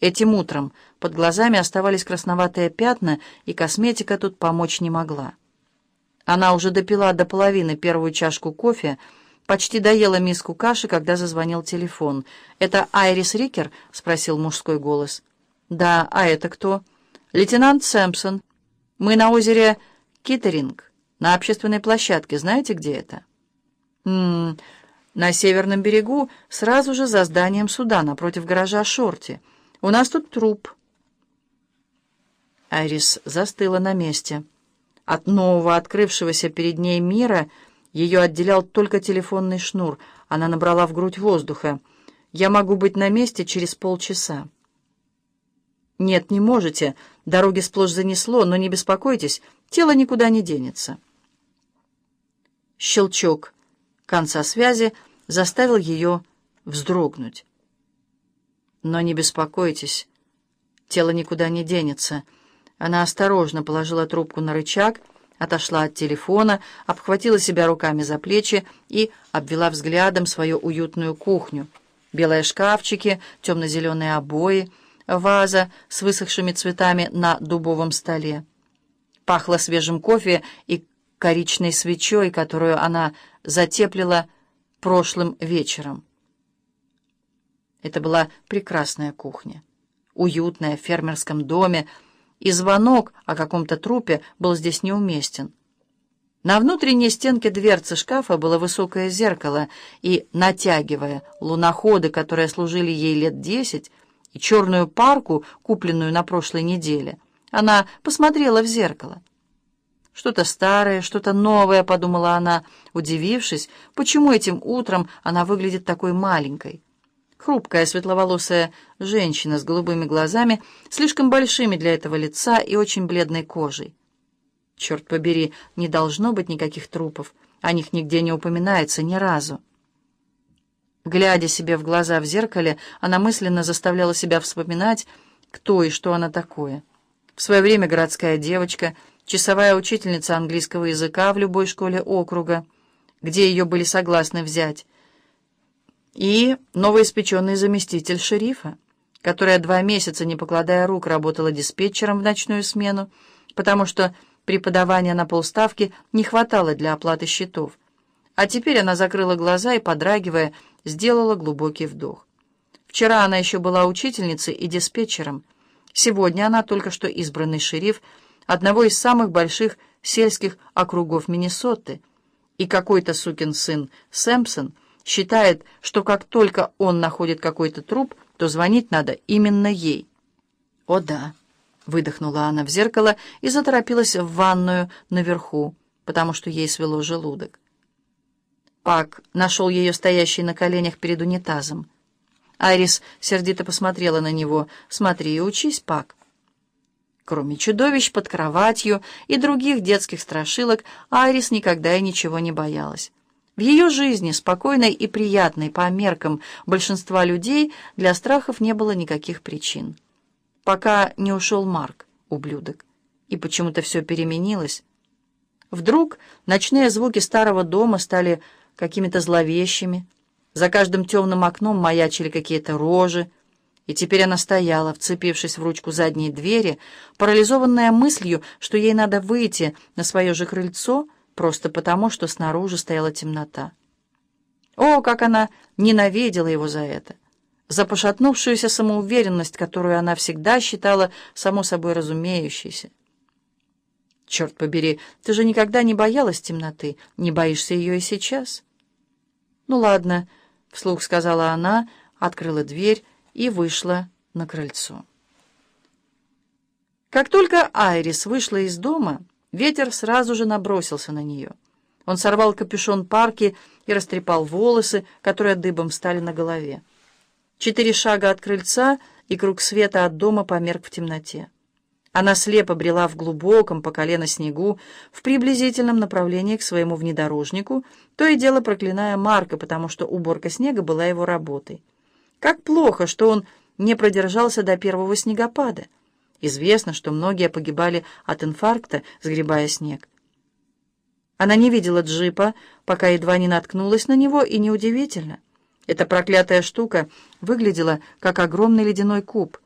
Этим утром под глазами оставались красноватые пятна, и косметика тут помочь не могла. Она уже допила до половины первую чашку кофе, почти доела миску каши, когда зазвонил телефон. «Это Айрис Рикер?» — спросил мужской голос. «Да, а это кто?» «Лейтенант Сэмпсон. Мы на озере Киттеринг, на общественной площадке. Знаете, где это?» «М -м, «На северном берегу, сразу же за зданием суда, напротив гаража Шорти». У нас тут труп». Айрис застыла на месте. От нового открывшегося перед ней мира ее отделял только телефонный шнур. Она набрала в грудь воздуха. «Я могу быть на месте через полчаса». «Нет, не можете. Дороги сплошь занесло, но не беспокойтесь, тело никуда не денется». Щелчок конца связи заставил ее вздрогнуть. Но не беспокойтесь, тело никуда не денется. Она осторожно положила трубку на рычаг, отошла от телефона, обхватила себя руками за плечи и обвела взглядом свою уютную кухню. Белые шкафчики, темно-зеленые обои, ваза с высохшими цветами на дубовом столе. Пахло свежим кофе и коричной свечой, которую она затеплила прошлым вечером. Это была прекрасная кухня, уютная в фермерском доме, и звонок о каком-то трупе был здесь неуместен. На внутренней стенке дверцы шкафа было высокое зеркало, и, натягивая луноходы, которые служили ей лет десять, и черную парку, купленную на прошлой неделе, она посмотрела в зеркало. «Что-то старое, что-то новое», — подумала она, удивившись, почему этим утром она выглядит такой маленькой. Хрупкая светловолосая женщина с голубыми глазами, слишком большими для этого лица и очень бледной кожей. Черт побери, не должно быть никаких трупов. О них нигде не упоминается ни разу. Глядя себе в глаза в зеркале, она мысленно заставляла себя вспоминать, кто и что она такое. В свое время городская девочка, часовая учительница английского языка в любой школе округа, где ее были согласны взять, и новоиспеченный заместитель шерифа, которая два месяца, не покладая рук, работала диспетчером в ночную смену, потому что преподавания на полставки не хватало для оплаты счетов. А теперь она закрыла глаза и, подрагивая, сделала глубокий вдох. Вчера она еще была учительницей и диспетчером. Сегодня она только что избранный шериф одного из самых больших сельских округов Миннесоты. И какой-то сукин сын Сэмпсон — считает, что как только он находит какой-то труп, то звонить надо именно ей. «О да», — выдохнула она в зеркало и заторопилась в ванную наверху, потому что ей свело желудок. Пак нашел ее стоящей на коленях перед унитазом. Айрис сердито посмотрела на него. «Смотри и учись, Пак». Кроме чудовищ под кроватью и других детских страшилок, Айрис никогда и ничего не боялась. В ее жизни, спокойной и приятной по меркам большинства людей, для страхов не было никаких причин. Пока не ушел Марк, ублюдок. И почему-то все переменилось. Вдруг ночные звуки старого дома стали какими-то зловещими. За каждым темным окном маячили какие-то рожи. И теперь она стояла, вцепившись в ручку задней двери, парализованная мыслью, что ей надо выйти на свое же крыльцо — просто потому, что снаружи стояла темнота. О, как она ненавидела его за это! За пошатнувшуюся самоуверенность, которую она всегда считала само собой разумеющейся. Черт побери, ты же никогда не боялась темноты, не боишься ее и сейчас? Ну ладно, — вслух сказала она, открыла дверь и вышла на крыльцо. Как только Айрис вышла из дома, Ветер сразу же набросился на нее. Он сорвал капюшон парки и растрепал волосы, которые дыбом стали на голове. Четыре шага от крыльца, и круг света от дома померк в темноте. Она слепо брела в глубоком по колено снегу, в приблизительном направлении к своему внедорожнику, то и дело проклиная Марка, потому что уборка снега была его работой. Как плохо, что он не продержался до первого снегопада. Известно, что многие погибали от инфаркта, сгребая снег. Она не видела джипа, пока едва не наткнулась на него, и неудивительно. Эта проклятая штука выглядела как огромный ледяной куб —